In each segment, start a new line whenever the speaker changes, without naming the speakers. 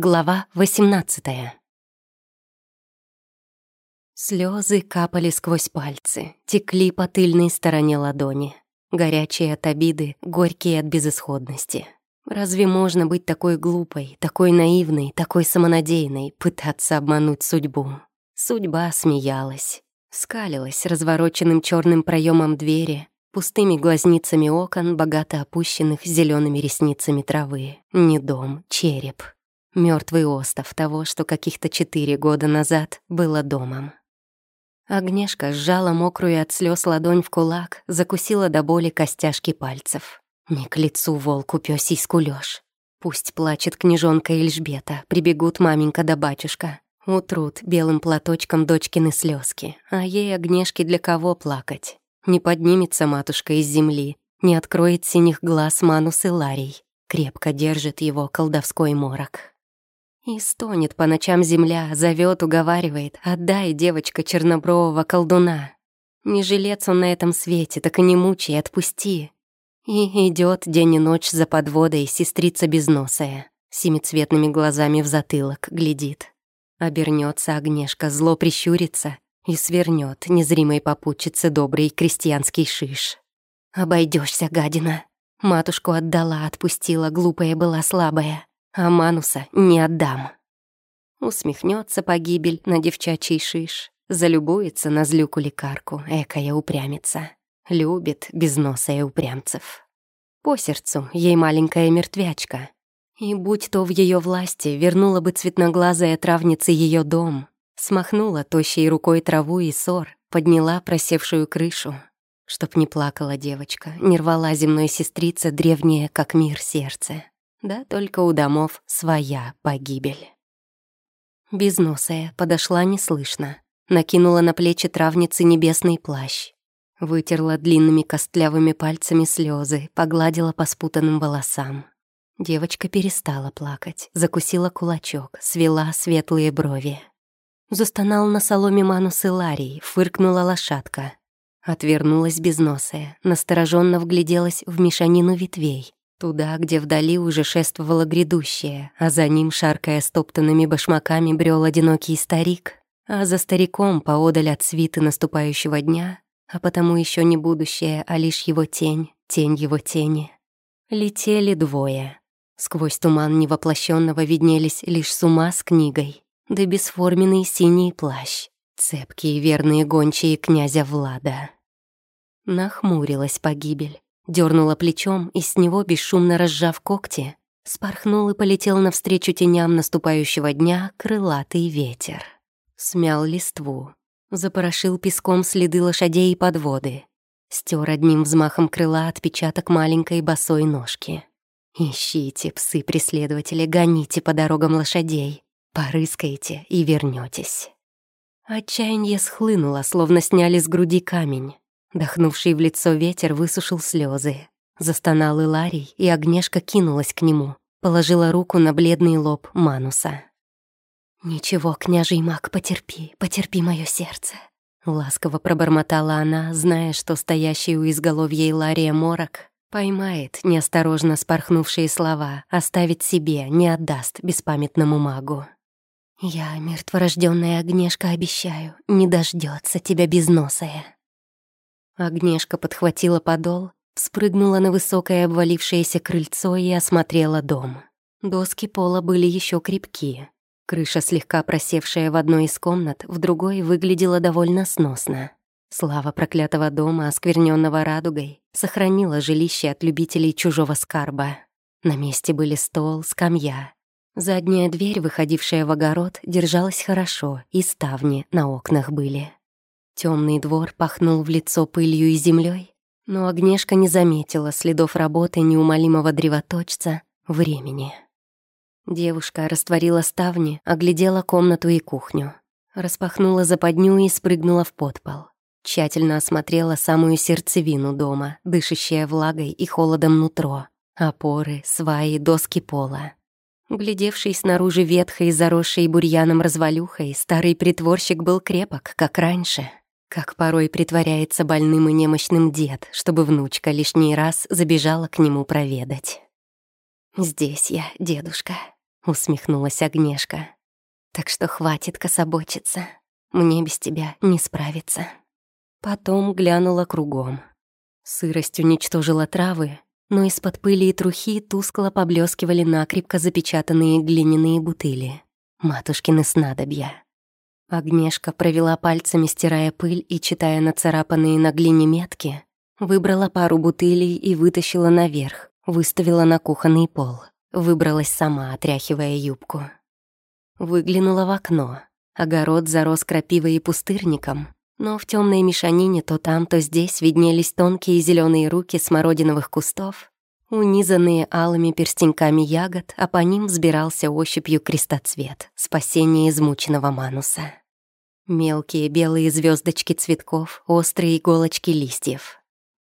Глава 18 Слезы капали сквозь пальцы, текли по тыльной стороне ладони. Горячие от обиды, горькие от безысходности. Разве можно быть такой глупой, такой наивной, такой самонадеянной, пытаться обмануть судьбу? Судьба смеялась, скалилась развороченным черным проемом двери, пустыми глазницами окон, богато опущенных зелеными ресницами травы. Не дом, череп. Мертвый остов того, что каких-то четыре года назад было домом. Агнешка сжала мокрую от слез ладонь в кулак, закусила до боли костяшки пальцев. Не к лицу волку пёсий скулёж. Пусть плачет княжонка Эльжбета, прибегут маменька да батюшка. Утрут белым платочком дочкины слезки, а ей огнешки для кого плакать? Не поднимется матушка из земли, не откроет синих глаз Манус и Ларий, крепко держит его колдовской морок. И стонет по ночам земля, зовет, уговаривает, отдай, девочка чернобрового колдуна. Не жилец он на этом свете, так и не мучай, отпусти. И идет день и ночь за подводой сестрица безносая, семицветными глазами в затылок глядит. Обернется огнешка, зло прищурится и свернет незримой попутчице добрый крестьянский шиш. Обойдешься, гадина. Матушку отдала, отпустила, глупая была слабая а Мануса не отдам. Усмехнется погибель на девчачий шиш, залюбуется на злюку лекарку, экая упрямится. Любит безносая упрямцев. По сердцу ей маленькая мертвячка. И будь то в ее власти, вернула бы цветноглазая травница ее дом, смахнула тощей рукой траву и сор, подняла просевшую крышу. Чтоб не плакала девочка, не рвала земной сестрица древнее, как мир, сердце. Да только у домов своя погибель. Безносая подошла неслышно, накинула на плечи травницы небесный плащ, вытерла длинными костлявыми пальцами слезы, погладила по спутанным волосам. Девочка перестала плакать, закусила кулачок, свела светлые брови. Застонал на соломе Манус и Ларий, фыркнула лошадка. Отвернулась безносая, настороженно вгляделась в мешанину ветвей, Туда, где вдали уже шествовало грядущее, а за ним, шаркая стоптанными башмаками, брел одинокий старик, а за стариком, поодаль от свиты наступающего дня, а потому еще не будущее, а лишь его тень, тень его тени. Летели двое. Сквозь туман невоплощенного виднелись лишь с ума с книгой, да бесформенный синий плащ, цепкие верные гончие князя Влада. Нахмурилась погибель дернула плечом и с него, бесшумно разжав когти, спорхнул и полетел навстречу теням наступающего дня крылатый ветер. Смял листву, запорошил песком следы лошадей и подводы, стер одним взмахом крыла отпечаток маленькой босой ножки. Ищите, псы-преследователи, гоните по дорогам лошадей, порыскайте и вернетесь. Отчаяние схлынуло, словно сняли с груди камень. Дохнувший в лицо ветер высушил слезы. Застонал Иларий, и Огнешка кинулась к нему, положила руку на бледный лоб Мануса. «Ничего, княжий маг, потерпи, потерпи мое сердце», — ласково пробормотала она, зная, что стоящий у изголовья Илария морок поймает неосторожно спорхнувшие слова, оставит себе, не отдаст беспамятному магу. «Я, мертворожденная Огнешка, обещаю, не дождется тебя безносая». Агнешка подхватила подол, спрыгнула на высокое обвалившееся крыльцо и осмотрела дом. Доски пола были еще крепкие. Крыша, слегка просевшая в одной из комнат, в другой выглядела довольно сносно. Слава проклятого дома, оскверненного радугой, сохранила жилище от любителей чужого скарба. На месте были стол, скамья. Задняя дверь, выходившая в огород, держалась хорошо, и ставни на окнах были. Темный двор пахнул в лицо пылью и землей, но Огнешка не заметила следов работы неумолимого древоточца времени. Девушка растворила ставни, оглядела комнату и кухню. Распахнула западню и спрыгнула в подпол. Тщательно осмотрела самую сердцевину дома, дышащая влагой и холодом нутро. Опоры, сваи, доски пола. Глядевший снаружи ветхой, заросшей бурьяном развалюхой, старый притворщик был крепок, как раньше. Как порой притворяется больным и немощным дед, чтобы внучка лишний раз забежала к нему проведать. «Здесь я, дедушка», — усмехнулась Огнешка. «Так что хватит кособочиться. Мне без тебя не справиться». Потом глянула кругом. Сырость уничтожила травы, но из-под пыли и трухи тускло поблескивали накрепко запечатанные глиняные бутыли. Матушкины снадобья. Огнешка провела пальцами, стирая пыль и читая нацарапанные на глине метки, выбрала пару бутылей и вытащила наверх, выставила на кухонный пол. Выбралась сама, отряхивая юбку. Выглянула в окно. Огород зарос крапивой и пустырником, но в темной мешанине то там, то здесь виднелись тонкие зеленые руки смородиновых кустов, унизанные алыми перстеньками ягод, а по ним взбирался ощупью крестоцвет, спасение измученного мануса. Мелкие белые звездочки цветков, острые иголочки листьев.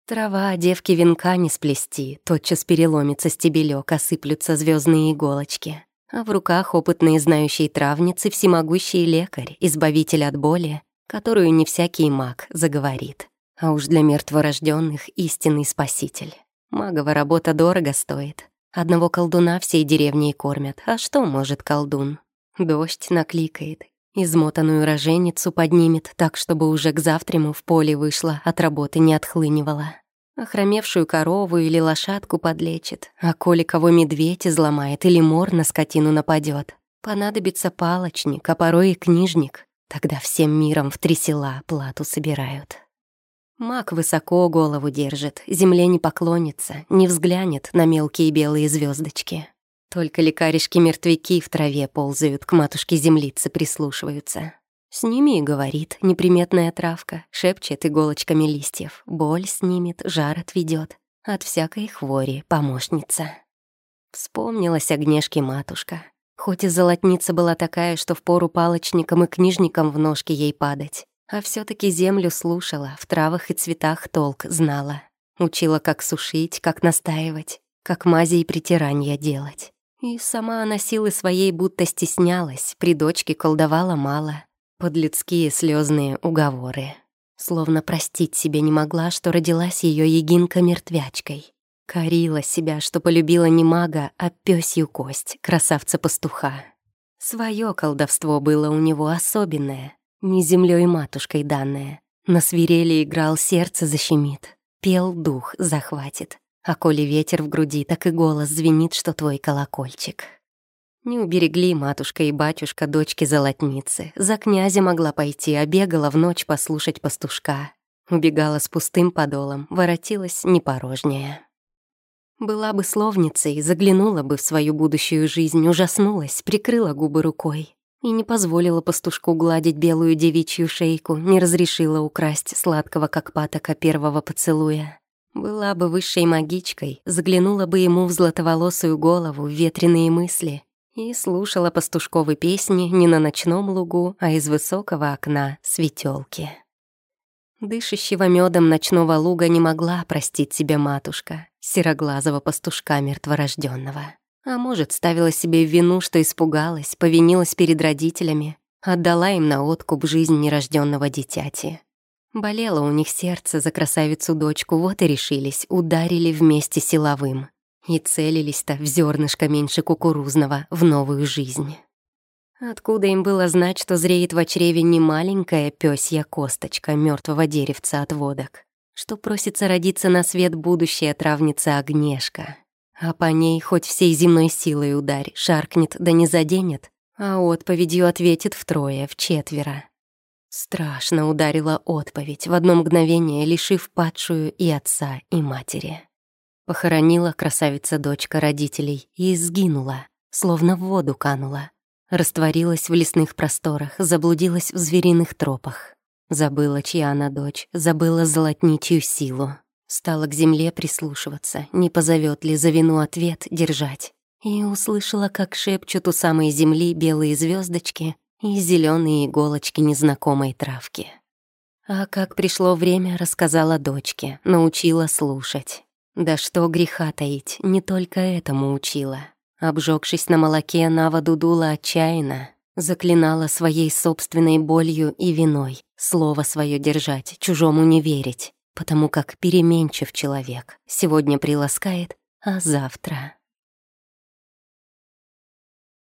Трава девки венка не сплести, тотчас переломится стебелек, осыплются звездные иголочки. А в руках опытные знающие травницы всемогущий лекарь, избавитель от боли, которую не всякий маг заговорит. А уж для мертворожденных истинный спаситель. Магова работа дорого стоит. Одного колдуна всей деревней кормят. А что может колдун? Дождь накликает, измотанную роженицу поднимет так, чтобы уже к завтраму в поле вышла, от работы не отхлынивала. Охромевшую корову или лошадку подлечит, а коли кого медведь изломает или мор на скотину нападет, понадобится палочник, а порой и книжник. Тогда всем миром в три села плату собирают. Маг высоко голову держит, земле не поклонится, не взглянет на мелкие белые звездочки. Только лекаришки-мертвяки в траве ползают, к матушке-землице прислушиваются. С ними и говорит неприметная травка, шепчет иголочками листьев, боль снимет, жар отведет. От всякой хвори помощница. Вспомнилась огнешки матушка. Хоть и золотница была такая, что впору палочникам и книжникам в ножки ей падать, а все таки землю слушала, в травах и цветах толк знала. Учила, как сушить, как настаивать, как мази и притирания делать. И сама она силы своей будто стеснялась, при дочке колдовала мало. Под людские слезные уговоры. Словно простить себе не могла, что родилась ее егинка мертвячкой. Корила себя, что полюбила не мага, а пёсью кость, красавца-пастуха. Своё колдовство было у него особенное, не землей матушкой данное. На свирели играл, сердце защемит, пел дух захватит. А коли ветер в груди, так и голос звенит, что твой колокольчик. Не уберегли матушка и батюшка дочки золотницы. За князя могла пойти, а бегала в ночь послушать пастушка. Убегала с пустым подолом, воротилась непорожняя. Была бы словницей, заглянула бы в свою будущую жизнь, ужаснулась, прикрыла губы рукой и не позволила пастушку гладить белую девичью шейку, не разрешила украсть сладкого, как патока, первого поцелуя. Была бы высшей магичкой, заглянула бы ему в златоволосую голову, ветреные мысли и слушала пастушковы песни не на ночном лугу, а из высокого окна светелки. Дышащего медом ночного луга не могла простить себе матушка, сероглазого пастушка мертворожденного. А может, ставила себе в вину, что испугалась, повинилась перед родителями, отдала им на откуп жизнь нерожденного дитяти. Болело у них сердце за красавицу-дочку, вот и решились, ударили вместе силовым. И целились-то в зернышко меньше кукурузного, в новую жизнь. Откуда им было знать, что зреет в чреве не маленькая пёсья косточка мертвого деревца от водок, что просится родиться на свет будущая травница Огнешка, а по ней хоть всей земной силой ударь, шаркнет да не заденет, а отповедью ответит втрое, четверо. Страшно ударила отповедь, в одно мгновение лишив падшую и отца, и матери. Похоронила красавица-дочка родителей и сгинула, словно в воду канула. Растворилась в лесных просторах, заблудилась в звериных тропах. Забыла, чья она дочь, забыла золотничью силу. Стала к земле прислушиваться, не позовет ли за вину ответ держать. И услышала, как шепчут у самой земли белые звездочки и зеленые иголочки незнакомой травки. А как пришло время, рассказала дочке, научила слушать. Да что греха таить, не только этому учила. Обжегшись на молоке, Нава дудула отчаянно, заклинала своей собственной болью и виной слово свое держать, чужому не верить, потому как переменчив человек, сегодня приласкает, а завтра